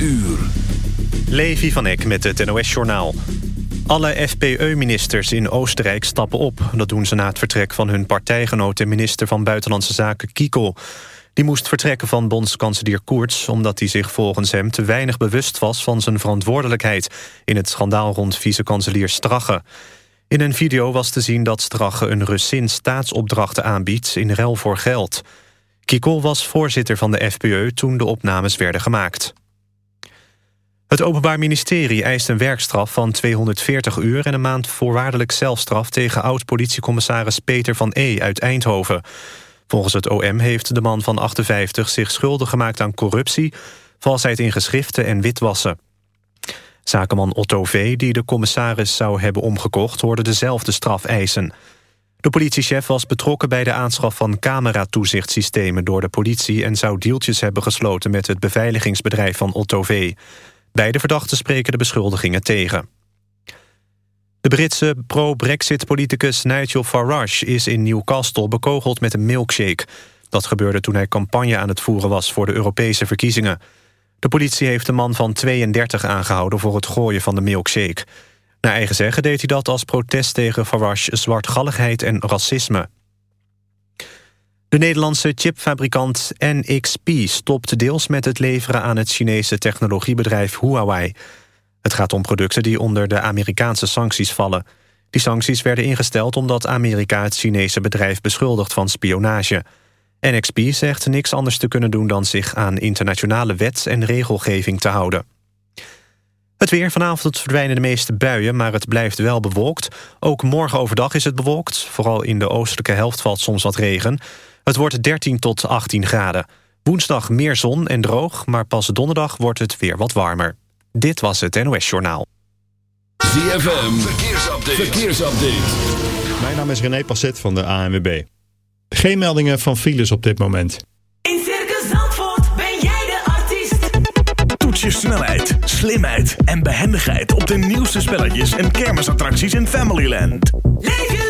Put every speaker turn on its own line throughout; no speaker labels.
uur.
Levi van Eck met het NOS-journaal. Alle FPE-ministers in Oostenrijk stappen op. Dat doen ze na het vertrek van hun partijgenoot... en minister van Buitenlandse Zaken Kiko. Die moest vertrekken van bondskanselier Koerts... omdat hij zich volgens hem te weinig bewust was... van zijn verantwoordelijkheid... in het schandaal rond vice-kanselier Strache. In een video was te zien dat Strache een Russin staatsopdrachten aanbiedt... in ruil voor geld... Kikol was voorzitter van de FPE toen de opnames werden gemaakt. Het Openbaar Ministerie eist een werkstraf van 240 uur... en een maand voorwaardelijk celstraf tegen oud-politiecommissaris Peter van E. uit Eindhoven. Volgens het OM heeft de man van 58 zich schuldig gemaakt aan corruptie... valsheid in geschriften en witwassen. Zakenman Otto V., die de commissaris zou hebben omgekocht... hoorde dezelfde straf eisen... De politiechef was betrokken bij de aanschaf van cameratoezichtsystemen door de politie en zou deeltjes hebben gesloten met het beveiligingsbedrijf van Otto V. Beide verdachten spreken de beschuldigingen tegen. De Britse pro-Brexit-politicus Nigel Farage is in Newcastle bekogeld met een milkshake. Dat gebeurde toen hij campagne aan het voeren was voor de Europese verkiezingen. De politie heeft de man van 32 aangehouden voor het gooien van de milkshake. Naar eigen zeggen deed hij dat als protest tegen Farage zwartgalligheid en racisme. De Nederlandse chipfabrikant NXP stopt deels met het leveren aan het Chinese technologiebedrijf Huawei. Het gaat om producten die onder de Amerikaanse sancties vallen. Die sancties werden ingesteld omdat Amerika het Chinese bedrijf beschuldigt van spionage. NXP zegt niks anders te kunnen doen dan zich aan internationale wet en regelgeving te houden. Het weer. Vanavond verdwijnen de meeste buien, maar het blijft wel bewolkt. Ook morgen overdag is het bewolkt. Vooral in de oostelijke helft valt soms wat regen. Het wordt 13 tot 18 graden. Woensdag meer zon en droog, maar pas donderdag wordt het weer wat warmer. Dit was het NOS Journaal.
ZFM. Verkeersupdate. Verkeersupdate.
Mijn naam is René Passet van de ANWB. Geen meldingen van files op dit moment.
je snelheid, slimheid en behendigheid op de nieuwste spelletjes en kermisattracties in Familyland.
Leef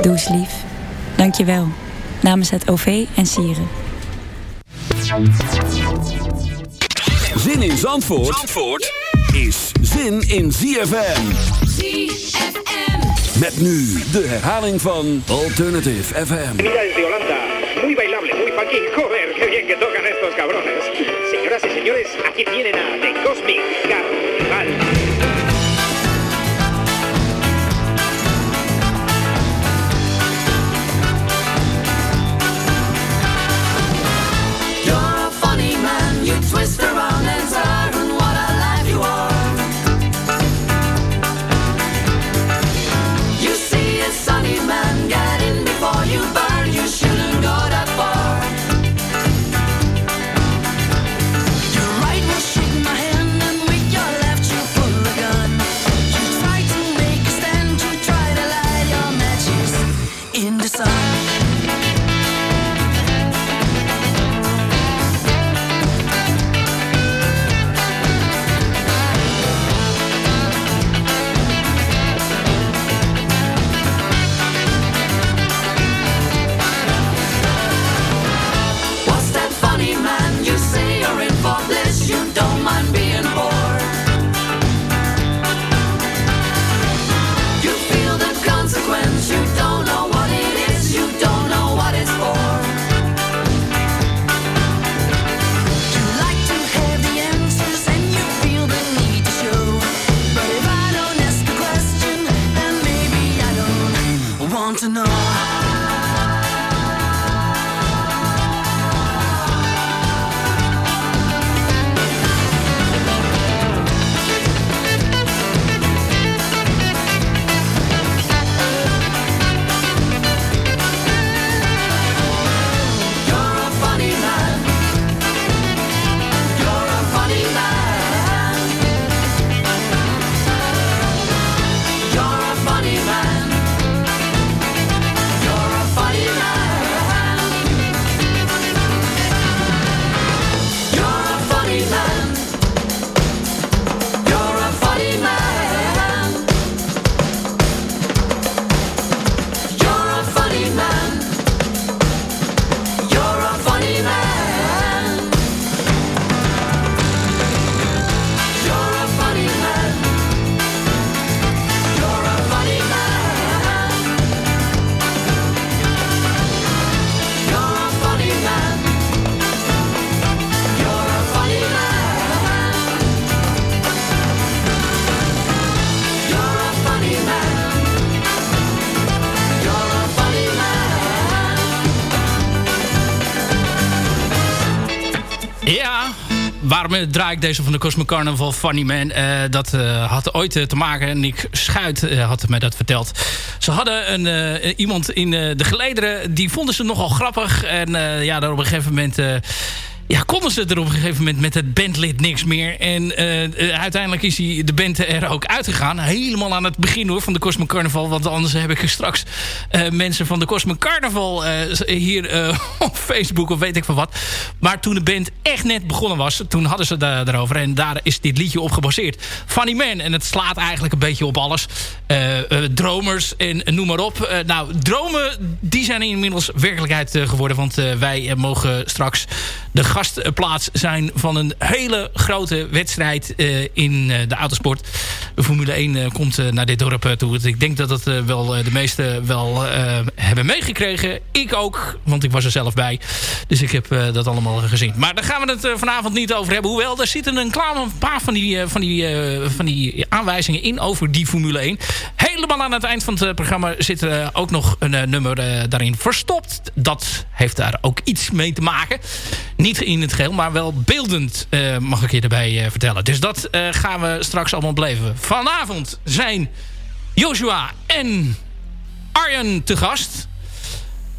Doe eens lief. Dank je wel. Namens het OV en Sieren.
Zin in Zandvoort, Zandvoort is zin in ZFM.
ZFM.
Met nu de herhaling van Alternative FM.
Unidades de Holanda, muy bailable, muy funky. Joder, qué bien que tocan estos cabrones. Señoras y señores, aquí tienen a The Cosmic Carnival.
Twist around
draai ik deze van de Cosmic Carnival Funny Man? Uh, dat uh, had ooit te maken, en Nick Schuit had mij dat verteld. Ze hadden een, iemand in de gelederen, die vonden ze nogal grappig. En ja, daar op een gegeven moment ja, konden ze er op een gegeven moment met het bandlid niks meer. En uh, uiteindelijk is hij de band er ook uitgegaan. Helemaal aan het begin hoor van de Cosmic Carnival. Want anders heb ik straks uh, mensen van de Cosmic Carnival hier op Facebook of weet ik van wat. Maar toen de band echt net begonnen was, toen hadden ze daar, daarover. En daar is dit liedje op gebaseerd. Funny Man. En het slaat eigenlijk een beetje op alles. dromers en noem maar op. nou, dromen die zijn inmiddels werkelijkheid geworden. Want wij mogen straks de gastplaats zijn van een hele grote wedstrijd uh, in uh, de autosport. Formule 1 uh, komt naar dit dorp toe. Ik denk dat dat wel de meesten wel hebben meegekregen. Ik ook, want ik was er zelf bij. Dus ik heb dat allemaal gezien. Maar daar gaan we het vanavond niet over hebben. Hoewel, er zitten een, klaar, een paar van die, van, die, van die aanwijzingen in over die Formule 1. Helemaal aan het eind van het programma zit ook nog een nummer daarin verstopt. Dat heeft daar ook iets mee te maken. Niet in het geheel, maar wel beeldend uh, mag ik je erbij uh, vertellen. Dus dat uh, gaan we straks allemaal beleven. Vanavond zijn Joshua en Arjen te gast.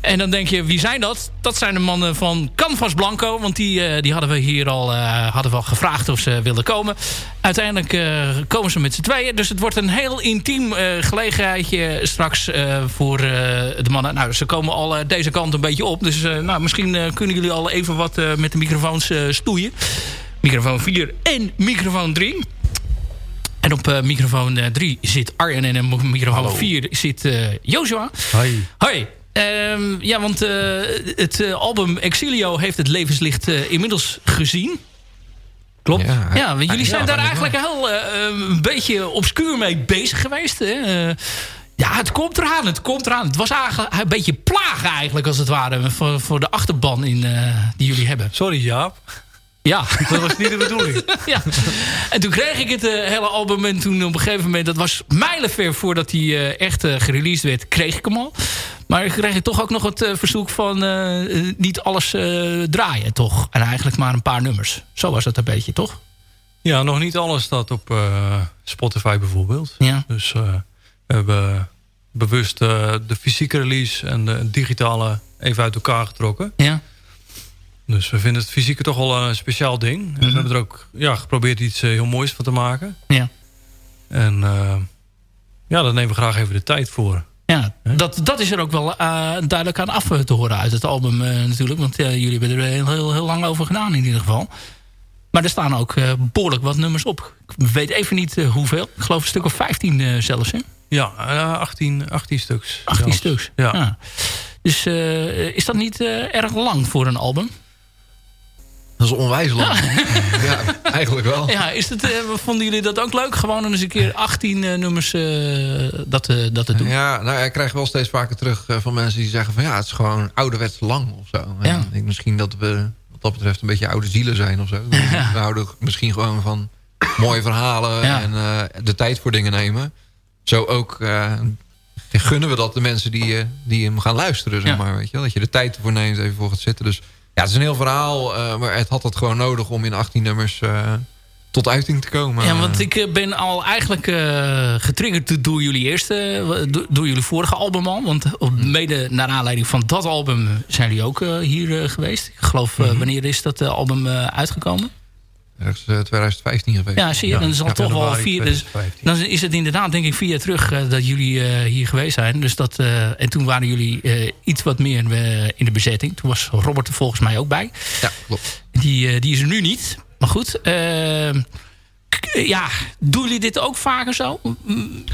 En dan denk je, wie zijn dat? Dat zijn de mannen van Canvas Blanco. Want die, uh, die hadden we hier al uh, hadden we al gevraagd of ze wilden komen. Uiteindelijk uh, komen ze met z'n tweeën. Dus het wordt een heel intiem gelegenheidje straks voor de mannen. Nou, ze komen al deze kant een beetje op. Dus nou, misschien kunnen jullie al even wat met de microfoons stoeien. Microfoon 4 en microfoon 3. En op microfoon 3 zit Arjen en op microfoon 4 zit Joshua.
Hoi.
Hoi. Um, ja, want uh, het uh, album Exilio heeft het levenslicht uh, inmiddels gezien. Klopt. Ja, ja want jullie zijn daar eigenlijk heel een beetje obscuur mee bezig geweest. Hè? ja, het komt eraan, het komt eraan. Het was eigenlijk een beetje plagen eigenlijk als het ware... voor, voor de achterban in, die jullie hebben.
Sorry Jaap.
Ja.
Dat was niet de bedoeling.
ja. En toen kreeg ik het hele album en toen op een gegeven moment... dat was mijlenver voordat hij echt gereleased werd, kreeg ik hem al. Maar ik kreeg toch ook nog het uh, verzoek van uh, niet alles draaien, toch? En eigenlijk maar een paar nummers. Zo was dat een beetje, toch?
Ja, nog niet alles staat op Spotify bijvoorbeeld.
Ja.
Dus we hebben bewust de fysieke release en de digitale even uit elkaar getrokken.
Ja.
Dus we vinden het fysieke toch wel een speciaal ding. En mm -hmm. we hebben er ook ja, geprobeerd iets heel moois van te maken.
Ja.
En ja, daar nemen we graag even de tijd voor.
Ja, dat, dat is er ook wel uh, duidelijk aan af te horen uit het album uh, natuurlijk. Want uh, jullie hebben er heel, heel, heel, lang over gedaan in ieder geval. Maar er staan ook behoorlijk wat nummers op. Ik weet even niet hoeveel. Ik geloof een stuk of 15 zelfs. Hè?
Ja, 18, 18 stuks.
18
zelfs.
stuks,
ja.
ja. Dus is dat niet erg lang voor een album?
Dat is onwijs lang. Ja. ja, eigenlijk wel.
Ja, is het, uh, vonden jullie dat ook leuk? Gewoon eens een keer 18 uh, nummers uh, dat, dat te doen?
Ja, nou, ik krijg wel steeds vaker terug van mensen die zeggen van... ja, het is gewoon ouderwets lang of zo.
Ja.
ik denk misschien dat we wat dat betreft een beetje oude zielen zijn of zo. Ja. We houden misschien gewoon van mooie verhalen en de tijd voor dingen nemen. Zo ook gunnen we dat de mensen die, die hem gaan luisteren, zeg maar. Weet je wel? Dat je de tijd ervoor neemt, even voor gaat zitten. Dus ja, het is een heel verhaal, uh, maar het had het gewoon nodig om in 18 nummers uh, tot uiting te komen.
Ja, want ik ben al eigenlijk uh, getriggerd door jullie eerste, door jullie vorige album al. Want mede naar aanleiding van dat album zijn jullie ook hier geweest. Ik geloof, -hmm. wanneer is dat album uitgekomen?
Ergens 2015 geweest.
Ja, zie je, dan is het ja, toch wel vier. Dus, dan is het inderdaad, denk ik, vier jaar terug uh, dat jullie uh, hier geweest zijn. Dus dat, uh, en toen waren jullie iets wat meer in de bezetting. Toen was Robert er volgens mij ook bij.
Ja, klopt.
Die, die is er nu niet. Maar goed. Ja, doen jullie dit ook vaker zo?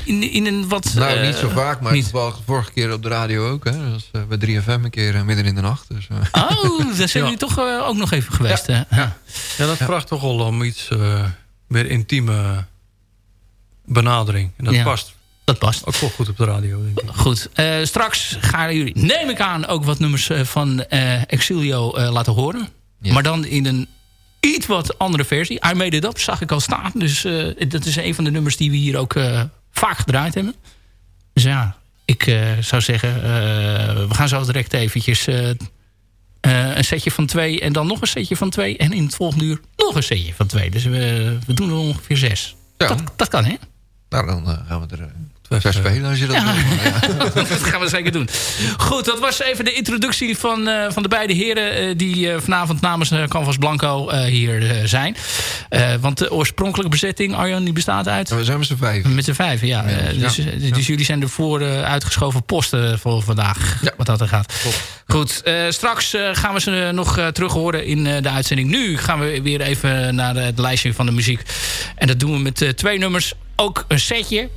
In, in een wat...
Nou, niet zo vaak, maar niet. wel vorige keer op de radio ook. Hè. Dat was bij 3FM een keer midden in de nacht. Dus,
oh, daar zijn ja. jullie toch ook nog even geweest.
Ja, ja. ja dat vraagt toch wel om iets uh, meer intieme benadering. En dat
ja.
past.
Dat past.
Ook wel goed op de radio, denk ik.
Goed. Uh, straks gaan jullie, neem ik aan, ook wat nummers van uh, Exilio laten horen. Maar dan in een iets wat andere versie. I Made It Up zag ik al staan. Dus uh, dat is een van de nummers die we hier ook uh, vaak gedraaid hebben. Dus ja, ik uh, zou zeggen... we gaan zo direct eventjes Eh, een setje van twee en dan nog een setje van twee. En in het volgende uur nog een setje van twee. Dus we, we doen er ongeveer zes. Dat, dat kan, hè?
Nou, dan eh, gaan we er uh, zes spelen als je dat
Ja.
wil. Ja.
dat gaan we zeker doen. Goed, dat was even de introductie van, eh, van de beide heren... eh, die eh, vanavond namens eh, Canvas Blanco eh, hier eh, zijn. Eh, want de oorspronkelijke bezetting, Arjan, die bestaat uit...
We zijn met z'n vijf.
Met z'n vijf, ja. Eh, dus, eh, dus jullie zijn ervoor eh, uitgeschoven posten voor vandaag. Wat dat er gaat. Goed, eh, straks eh, gaan we ze nog eh, terug horen in eh, de uitzending. Nu gaan we weer even naar eh, het lijstje van de muziek. En dat doen we met eh, twee nummers. Ook een setje.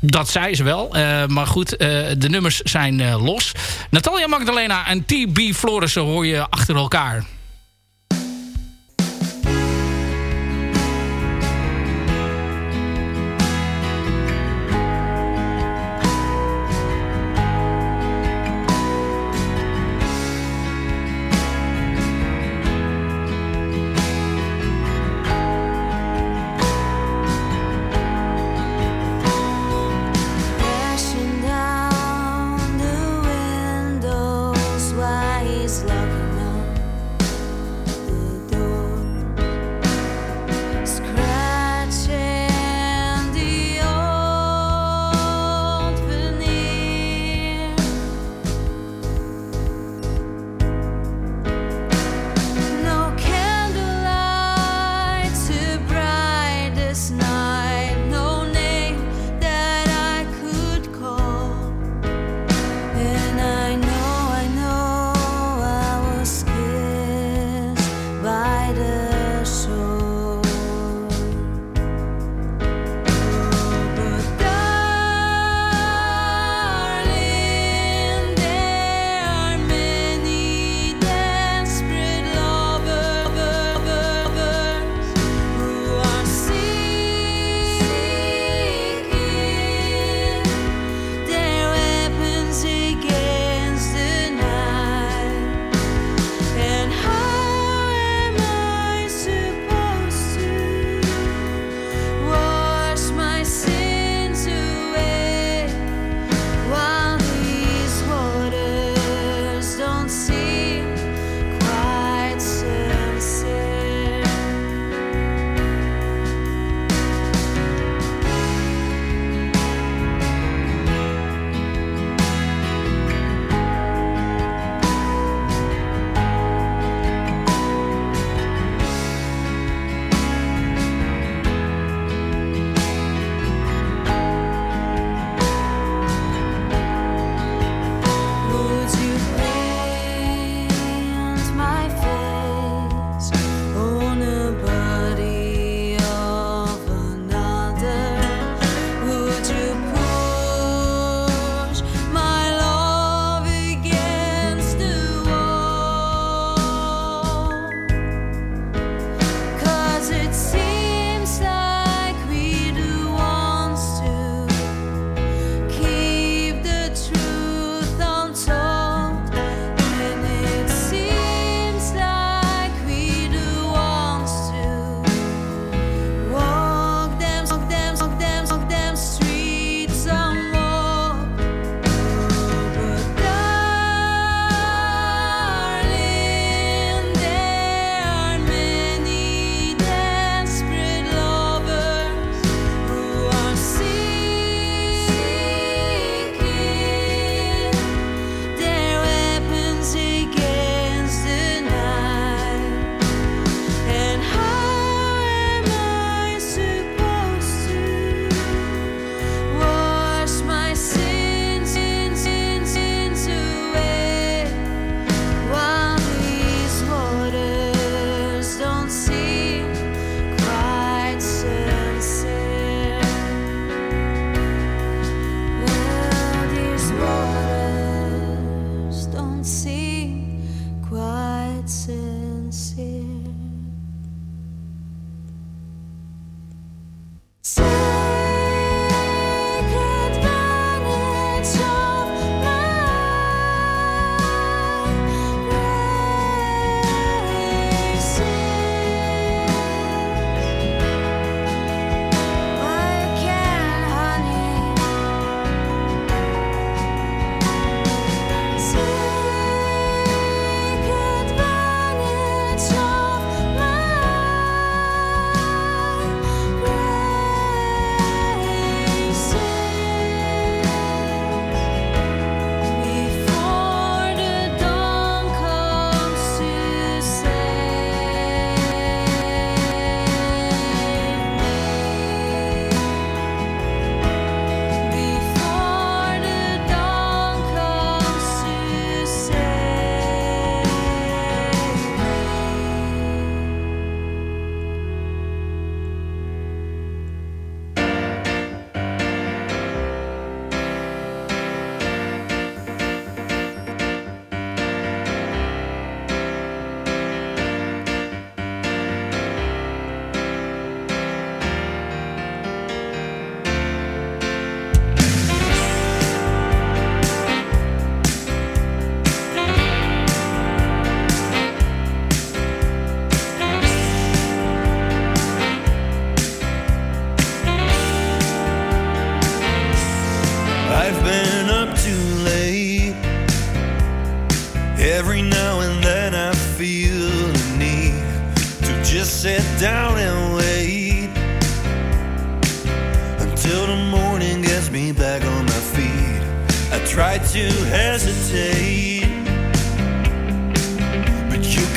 Dat zei ze wel. Eh, maar goed, eh, de nummers zijn eh, los. Natalia Magdalena en T.B. Florissen hoor je achter elkaar.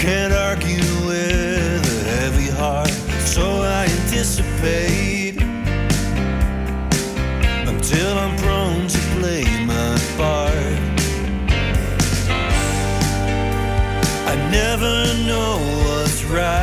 Can't
argue with a heavy heart. So I anticipate until I'm prone to play my part. I never know what's right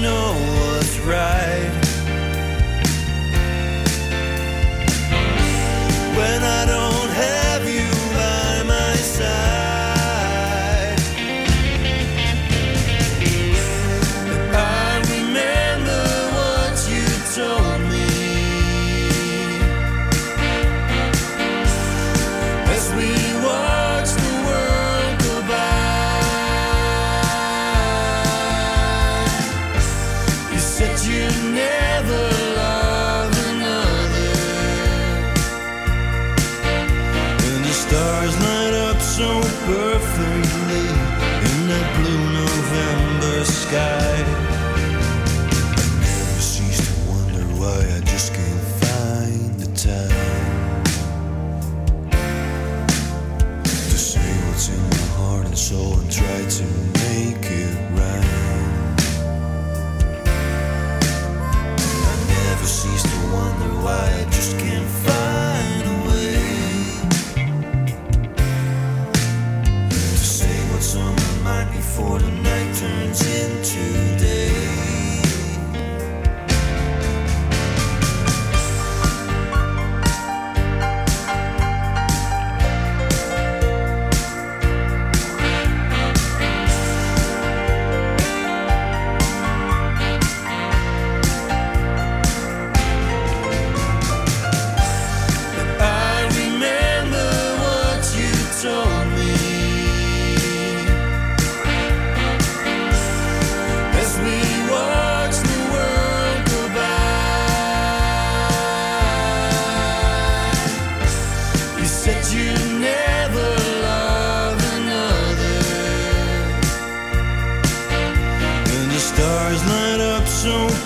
Know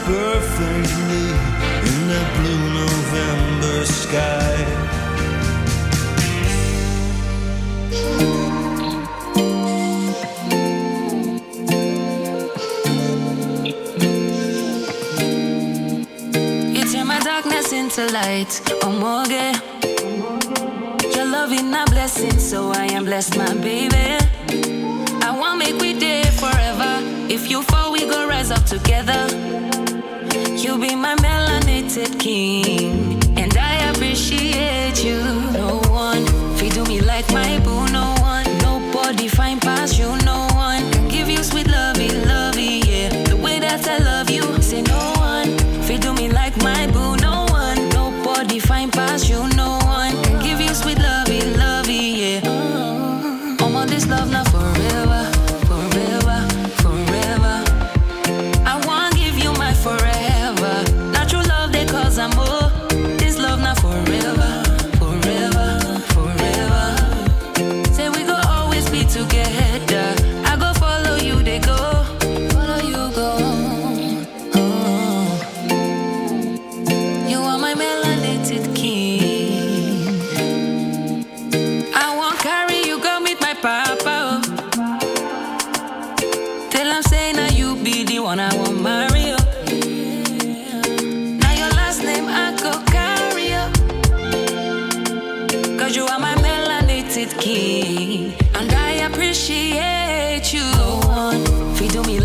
perfectly in that blue November sky. You
turn my darkness into light, oh morgue. Your love is a blessing, so I am blessed, my baby. I want make we day forever. If you fall, we go rise up together. You be my melanated king, and I appreciate you. No one feed me like my boo. No one, nobody find past you. No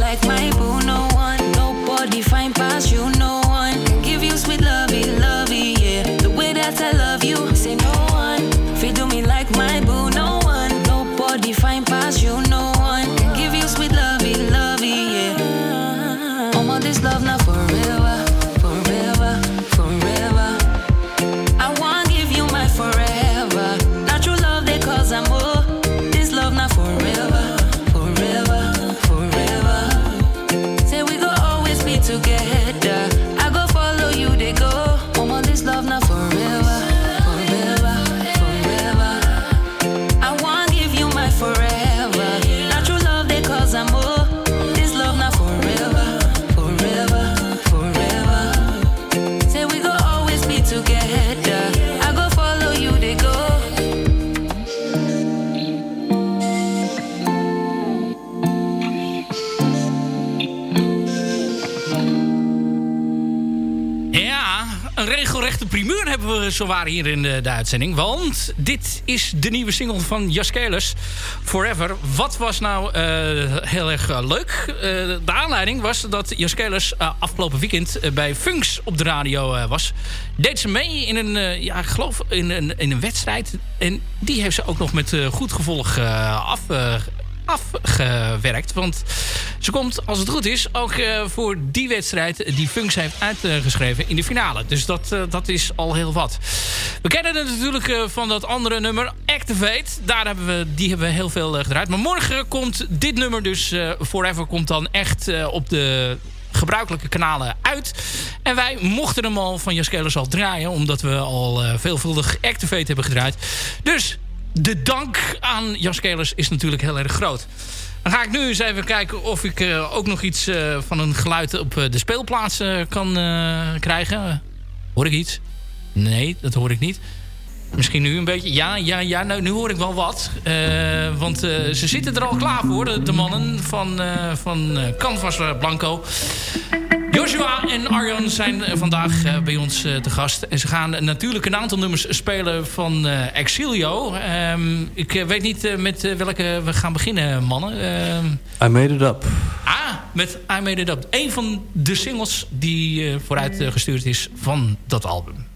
like my boo, no one. Nobody find past you, we
zowaar hier in de, de uitzending. Want dit is de nieuwe single van Jaskelis, Forever. Wat was nou eh, heel erg eh, leuk? Eh, de aanleiding was dat Jaskelis afgelopen weekend eh, bij Funks op de radio eh, was. Deed ze mee in een, eh, ja, geloof in een, in een wedstrijd. En die heeft ze ook nog met eh, goed gevolg eh, af, eh, afgewerkt. Want ze komt, als het goed is, ook eh, voor die wedstrijd die Funks heeft uitgeschreven in de finale. Dus dat, eh, dat is al heel wat. We kennen het natuurlijk eh, van dat andere nummer, Activate. Daar hebben we, die hebben we heel veel gedraaid. Maar morgen komt dit nummer dus, Forever, komt dan echt op de gebruikelijke kanalen uit. En wij mochten hem al van Jaskelis al draaien... omdat we al veelvuldig Activate hebben gedraaid. Dus de dank aan Jaskelis is natuurlijk heel erg groot. Dan ga ik nu eens even kijken of ik eh, ook nog iets eh, van een geluid op eh, de speelplaats kan krijgen. Hoor ik iets? Nee, dat hoor ik niet. Misschien nu een beetje. Ja, ja, ja nou, nu hoor ik wel wat. Want ze zitten er al klaar voor, de, mannen van, van Canvas Blanco. Joshua en Arjan zijn eh, vandaag eh, bij ons eh, te gast. En ze gaan natuurlijk een aantal nummers spelen van Exilio. Ehm, ik weet niet met welke we gaan beginnen, mannen. Ehm,
I made it up.
ah, met I Made It Up. Een van de singles die vooruit gestuurd is van dat album.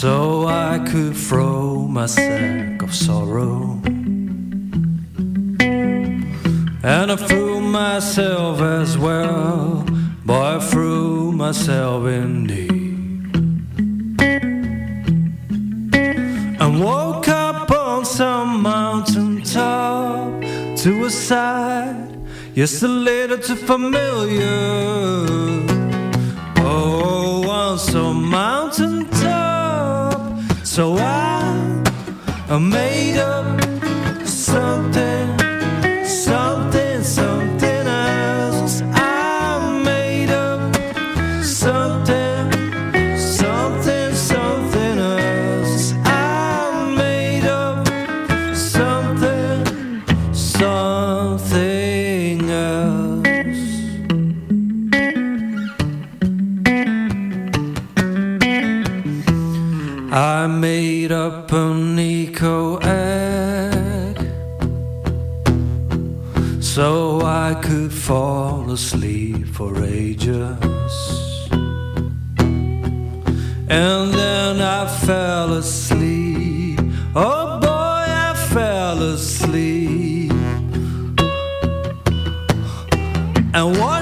So I could throw my sack of sorrow. And I threw myself as well, boy, I threw myself indeed. And woke up on some mountain top to a side Just a little too familiar. Oh, on some mountain top. So I, made up something, I made up an eco egg so I could fall asleep for ages. And then I fell asleep. Oh boy, I fell asleep. And washed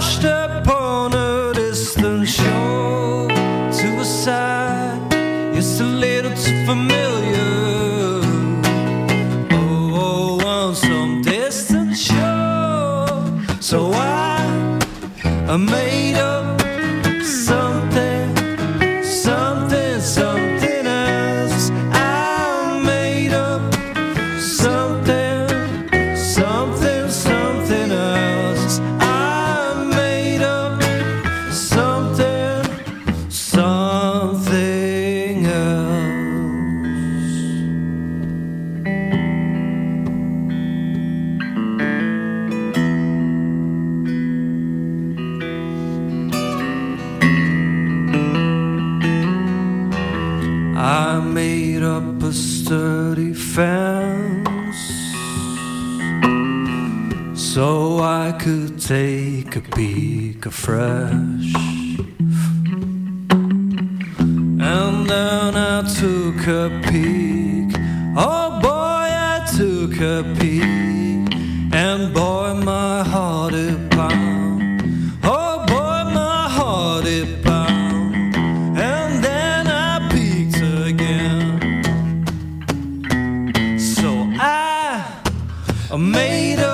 made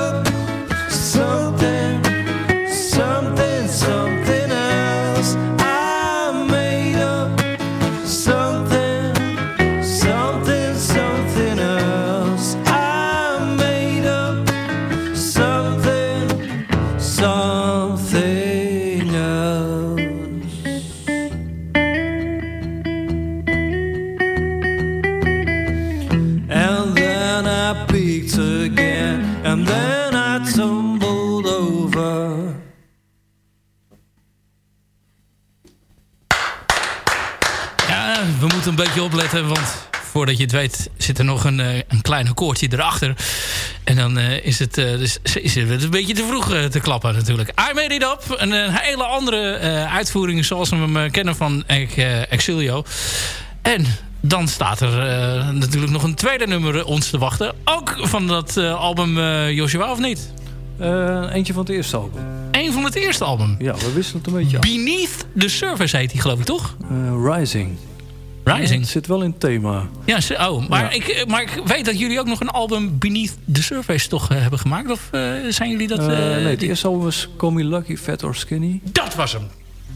weet zit er nog een, eh, een klein akkoordje erachter. En dan eh, is, het, eh, dus is het een beetje te vroeg te klappen natuurlijk. I Made It Up, een, eh, hele andere uitvoering zoals we hem kennen van Ex- Exilio. En dan staat er natuurlijk nog een tweede nummer ons te wachten. Ook van dat album eh, Joshua, of niet?
eentje van het eerste album.
Eén van het eerste album?
Ja, we wisselen het een beetje af.
Beneath the Surface heet die geloof ik, toch?
Rising.
Rising.
het zit wel in het thema.
Ja, oh, maar,
Ja.
Ik, maar ik weet dat jullie ook nog een album Beneath the Surface toch eh, hebben gemaakt. Of eh, zijn jullie dat...
Eh, nee, het
die-
eerste album was Call Me Lucky, Fat or Skinny.
Dat was hem.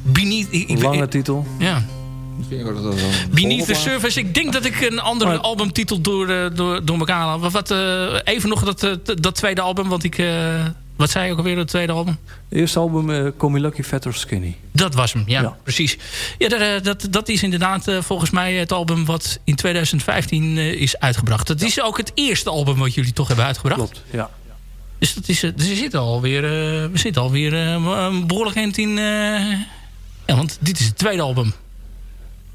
Beneath...
Lange
ik-
titel.
Ja. Beneath the Surface. Ik denk dat ik een andere albumtitel door, door, door elkaar haal. Wat, eh, even nog dat, dat tweede album. Want ik... wat zei je ook alweer, het tweede album?
Eerste album Call Me Lucky, Fat or Skinny.
Dat was hem, ja, precies. Ja, dat, eh, dat, dat is inderdaad eh, volgens mij het album wat in 2015 eh, is uitgebracht. Dat is ook het eerste album wat jullie toch hebben uitgebracht.
Klopt, ja.
Dus, dat is, dus we zitten alweer, we zitten alweer een behoorlijk eind in... ja, want dit is het tweede album.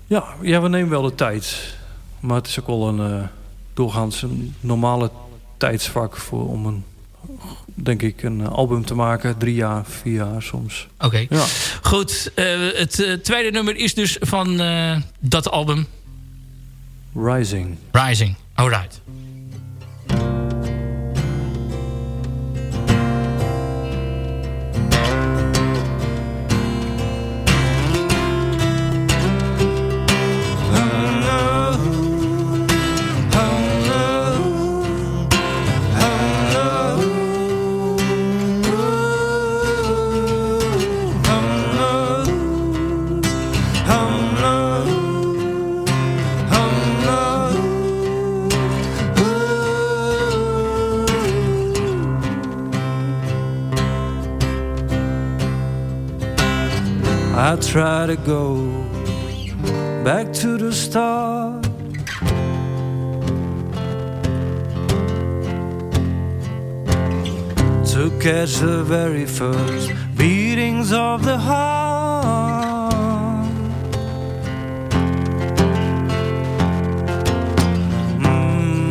Ja, ja, we nemen wel de tijd. Maar het is ook wel een doorgaans een normale tijdsvak voor, om een, denk ik, een album te maken. Drie jaar, vier jaar soms.
Oké.
Ja.
Goed, eh, het eh, tweede nummer is dus van eh, dat album
Rising.
Rising. Alright.
To go back to the start. To catch the very first beatings of the heart. Mm-hmm.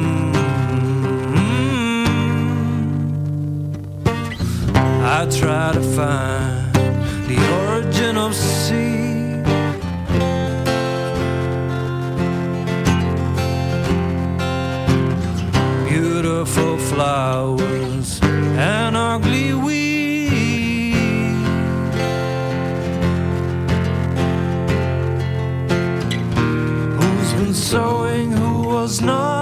I try to find the origin of sea. Beautiful flowers and ugly weeds. Who's been sowing, who was not?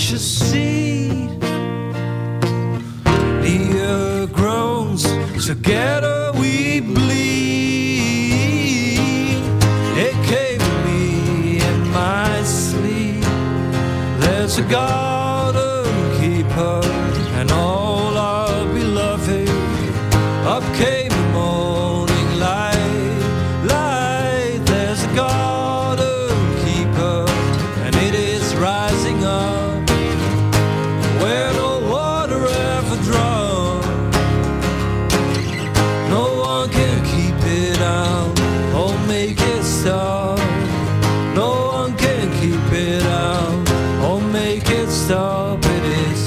Precious seed. The earth groans together we bleed. It came to me in my sleep. There's a garden it or make it stop. No one can keep it out or make it stop. It is,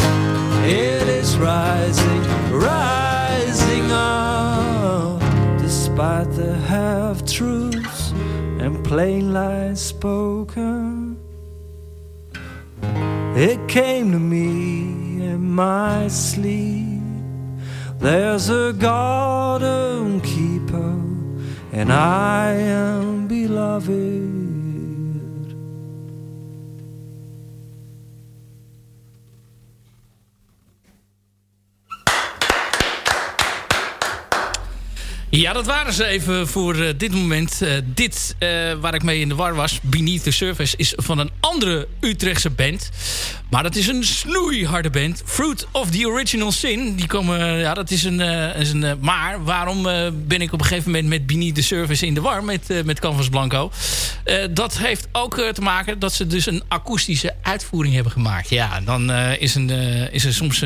it is rising, rising up, despite the half truths and plain lies spoken. It came to me in my sleep. There's a garden and I am beloved.
Dat waren ze even voor eh, dit moment. Eh, dit eh, waar ik mee in de war was, Beneath the Surface, is van een andere Utrechtse band. Maar dat is een snoeiharde band. Fruit of the Original Sin. Die komen, ja, dat is een. is een maar waarom ben ik op een gegeven moment met Beneath the Surface in de war met, met Canvas Blanco? Dat heeft ook te maken dat ze dus een akoestische uitvoering hebben gemaakt. Ja, dan is, een, is er soms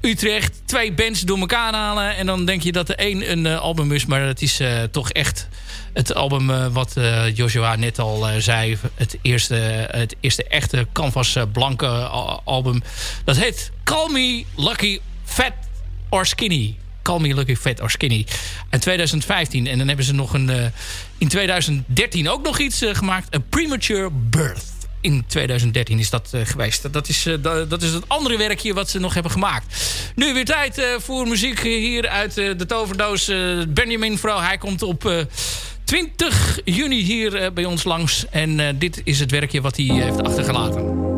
Utrecht twee bands door elkaar halen. En dan denk je dat de een een album is, maar het is eh, toch echt het album eh, wat eh, Joshua net al zei. Het eerste, het eerste echte Canvas Blanke al- album. Dat heet Call Me Lucky Fat or Skinny. Call Me Lucky Fat or Skinny. En 2015. En dan hebben ze nog een... in 2013 ook nog iets gemaakt. A Premature Birth. In 2013 is dat eh, geweest. Dat is, eh, da- dat is het andere werkje wat ze nog hebben gemaakt. Nu weer tijd eh, voor muziek hier uit de toverdoos. Benjamin Vrouw, hij komt op eh, 20 juni hier bij ons langs. En dit is het werkje wat hij heeft achtergelaten.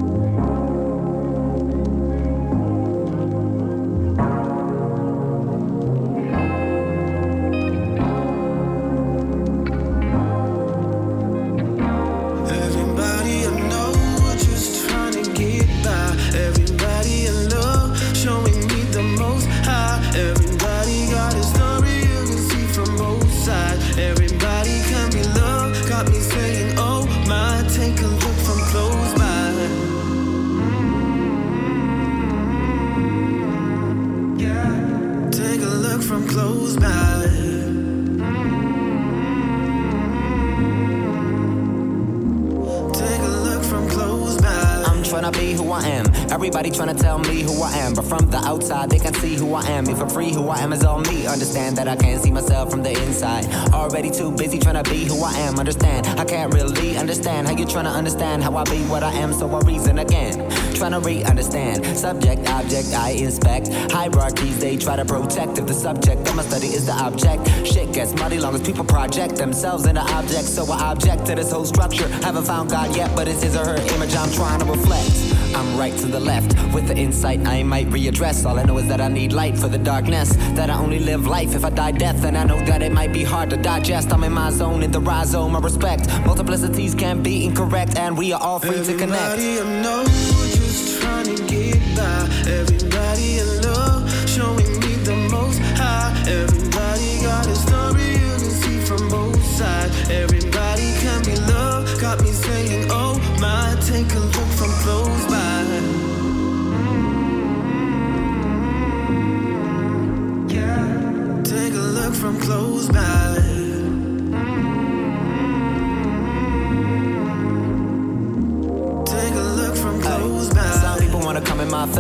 What I am. So I reason again. Tryna re understand. Subject, object, I inspect. Hierarchies they try to protect. If the subject of my study is the object, shit gets muddy long as people project themselves into objects. So I object to this whole structure. Haven't found God yet, but it's his or her image I'm trying to reflect. I'm right to the left with the insight I might readdress. All I know is that I need light for the darkness. That I only live life if I die death. And I know that it might be hard to digest. I'm in my zone, in the rhizome. I respect multiplicities can be incorrect, and we are all free to connect.
Everybody I know just trying to get by. Everybody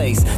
Take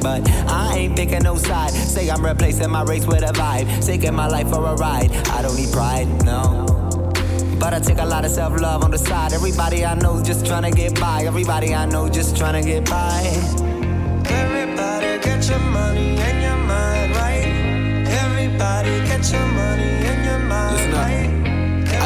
but I ain't picking no side. Say I'm replacing my race with a vibe. Taking my life for a ride. I don't need pride, no. But I take a lot of self love on the side. Everybody I know just trying to get by. Everybody I know just trying to get by.
Everybody get your money and your mind right. Everybody get your money and your mind right.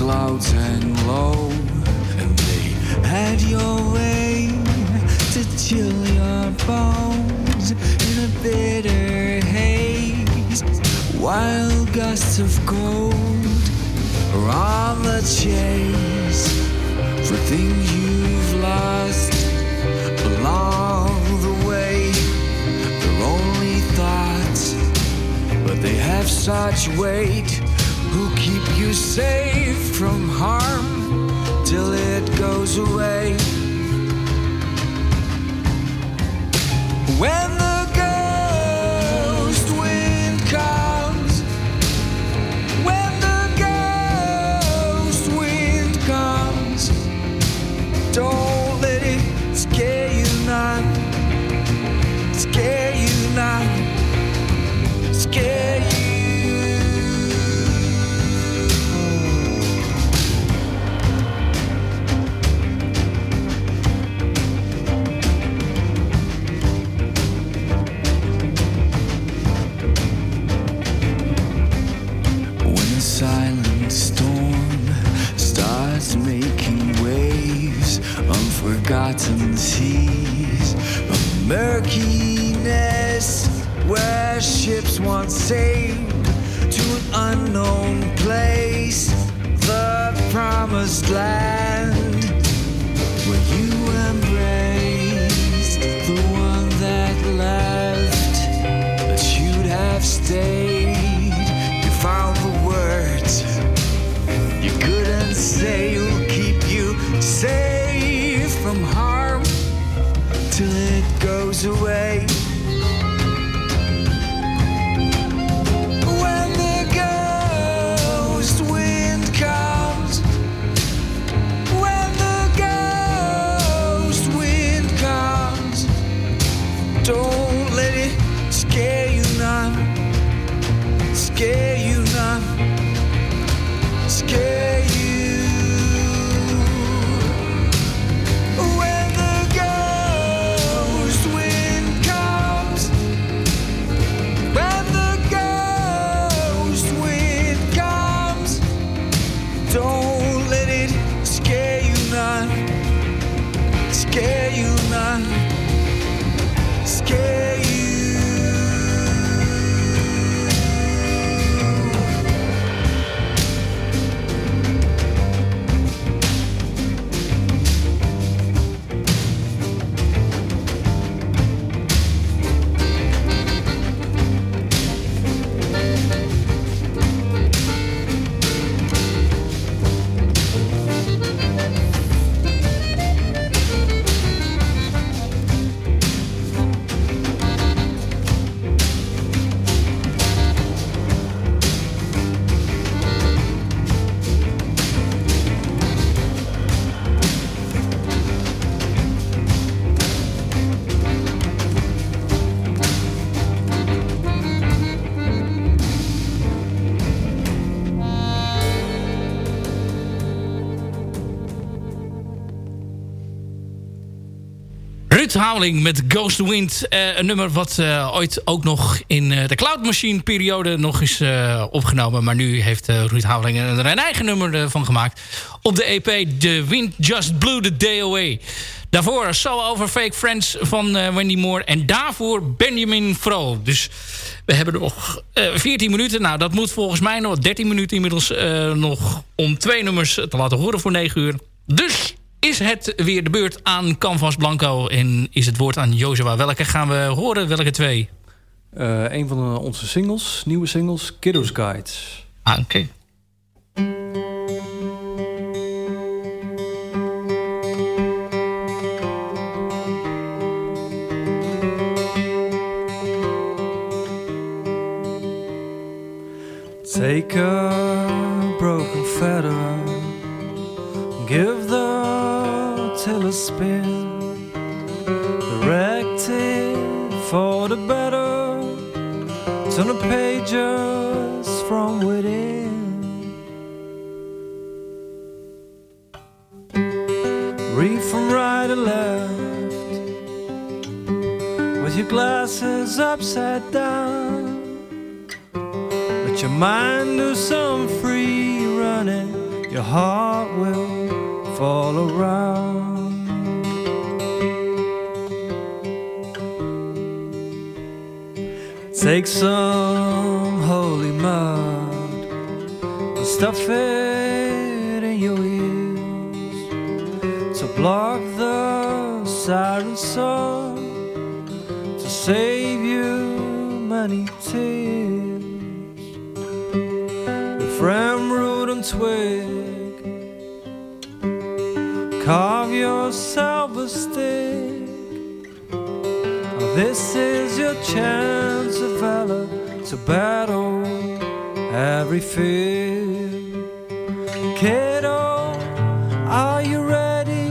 clouds hang low, and they had your way to chill your
bones in a bitter haze.
Wild gusts of cold are on the chase for things you've lost along the way. They're only thoughts, but they have such weight. You safe from harm till it goes away? When seas murkiness where ships once sailed to an unknown place, the promised land where you embraced the one that left that you'd have stayed. You found the words you couldn't say. Will keep you safe away.
Ruud Houweling met Ghost Wind. Eh, een nummer wat eh, ooit ook nog in eh, de Cloud Machine periode nog is opgenomen. Maar nu heeft Ruud Houweling er een eigen nummer van gemaakt. Op de EP The Wind Just Blew the Day Away. Daarvoor So Over Fake Friends van Wendy Moore. En daarvoor Benjamin Fro. Dus we hebben nog eh 14 minuten. Nou, dat moet volgens mij nog 13 minuten inmiddels nog om twee nummers te laten horen voor 9 uur. Dus is het weer de beurt aan Canvas Blanco. En is het woord aan Jozua. Welke gaan we horen? Welke twee?
Eh, een van de- onze singles, nieuwe singles, Kiddos Guides.
Ah, oké.
Take a spin, direct it for the better, turn the pages from within. Read from right to left, with your glasses upside down. Let your mind do some free running, your heart will fall around. Take some holy
mud and stuff it in your ears to block the siren song to save you many tears. From root and twig, carve yourself a stick. This is your chance of valor to battle every fear. Kiddo, are you ready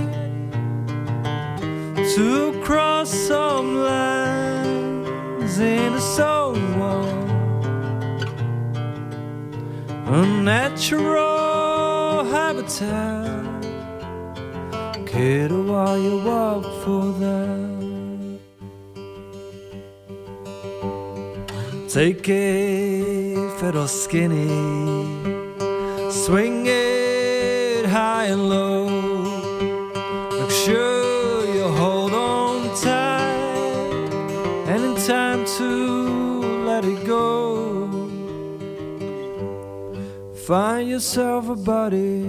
to cross some lines in a soul war? A natural habitat. Kiddo, are you walk for that? Take or skinny, swing it high and low. Make sure you hold on tight, and in time to let it go. Find yourself a buddy,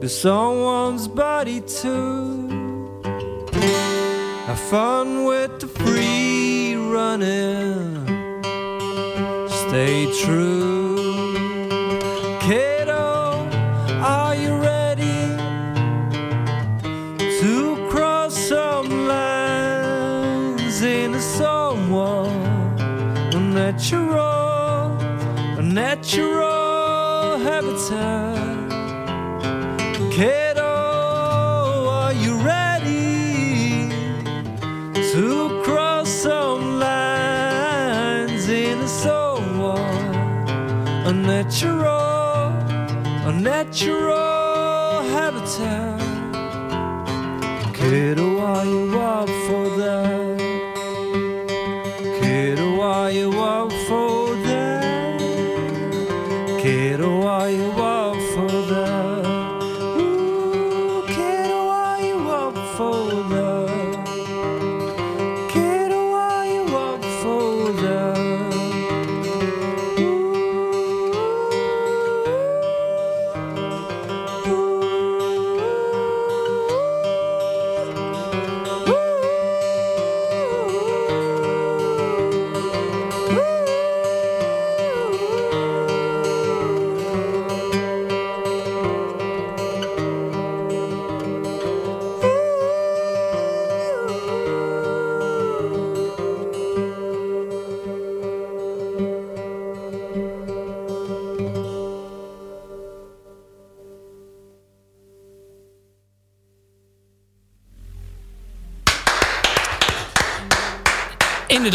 be someone's buddy too. Have fun with the running. Stay true. Kiddo, are you ready to cross some lines in someone? Natural, a natural habitat. natural, a natural habitat. Kitawaya wa for that. Kitawaya wa for that. Kitawaya wa.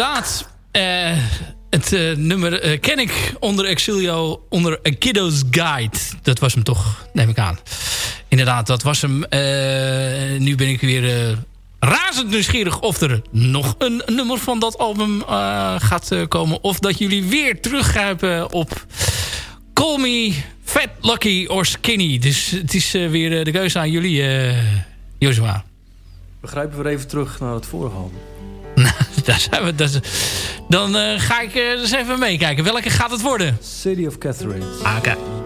Inderdaad. eh, het eh, nummer eh, ken ik onder Exilio, onder A Kiddo's Guide. Dat was hem toch, neem ik aan. Inderdaad, dat was hem. Nu ben ik weer razend nieuwsgierig of er nog een nummer van dat album gaat komen. Of dat jullie weer teruggrijpen op Call Me Fat, Lucky or Skinny. Dus het is weer de keuze aan jullie, Joshua.
We grijpen weer even terug naar het vorige album.
Daar zijn we, dan eh, ga ik eh, eens even meekijken. Welke gaat het worden?
City of Catherine.
Ah,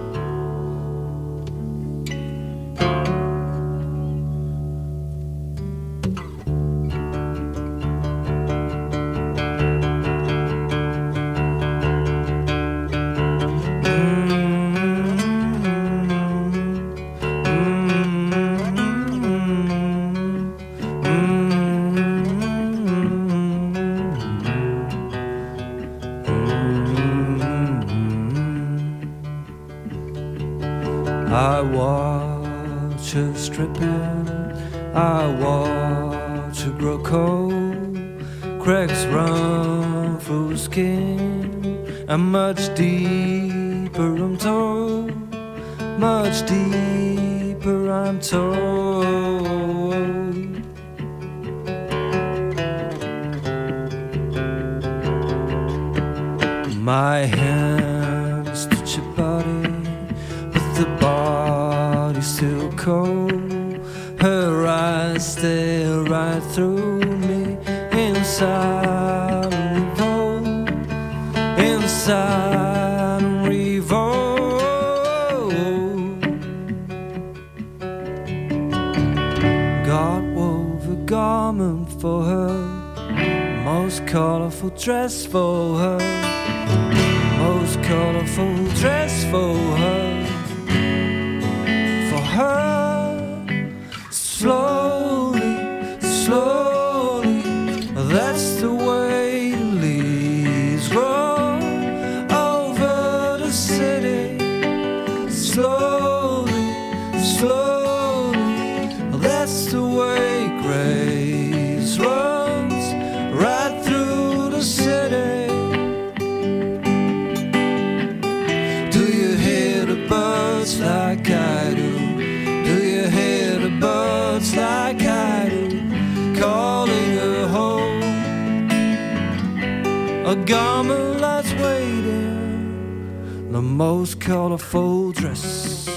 watch her stripping, I watch her grow cold. Cracks run through skin, and much deeper I'm told, much deeper I'm told. My inside revolt, revolt. God wove a garment for her, most colorful dress for her, most colorful dress for her. The most colorful dress.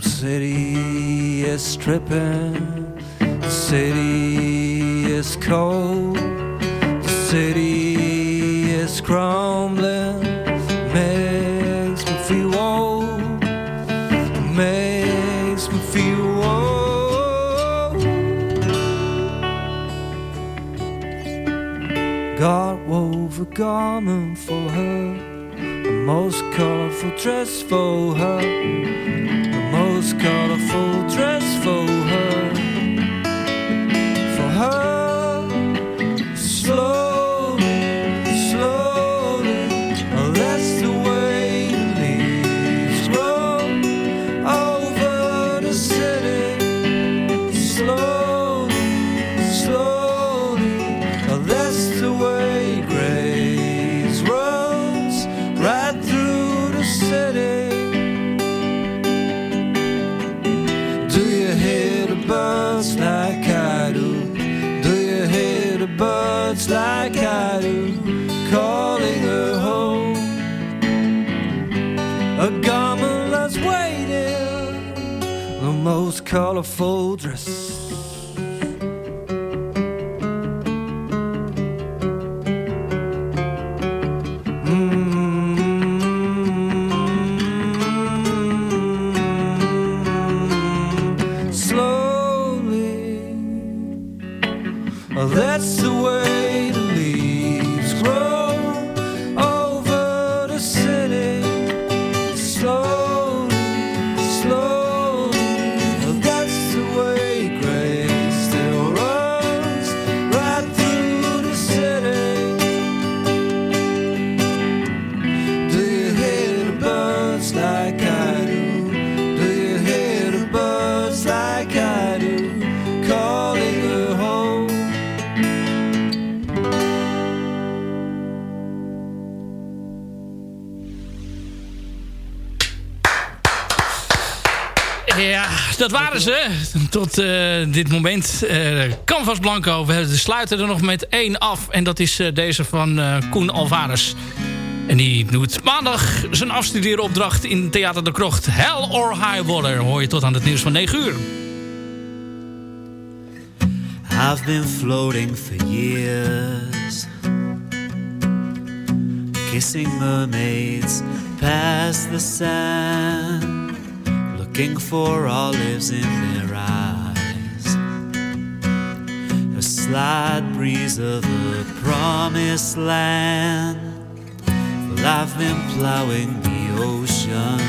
City is stripping, the city is cold, garment for her the most colorful dress for her,
Tot eh, dit moment. Eh Canvas Blanco. We sluiten er nog met één af. En dat is eh, deze van Koen Alvarez. En die doet maandag zijn afstudeeropdracht in Theater de Krocht. Hell or High Water. Hoor je tot aan het nieuws van 9 uur.
I've been floating for years, kissing mermaids past the sand, looking for olives in their eyes. A slight breeze of the promised land. Well, I've been plowing the ocean,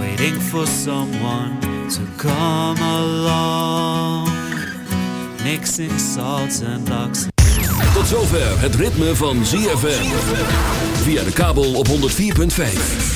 waiting for someone to come along, mixing salts and oxygen.
Tot zover het ritme van ZFM. Via de kabel op 104.5.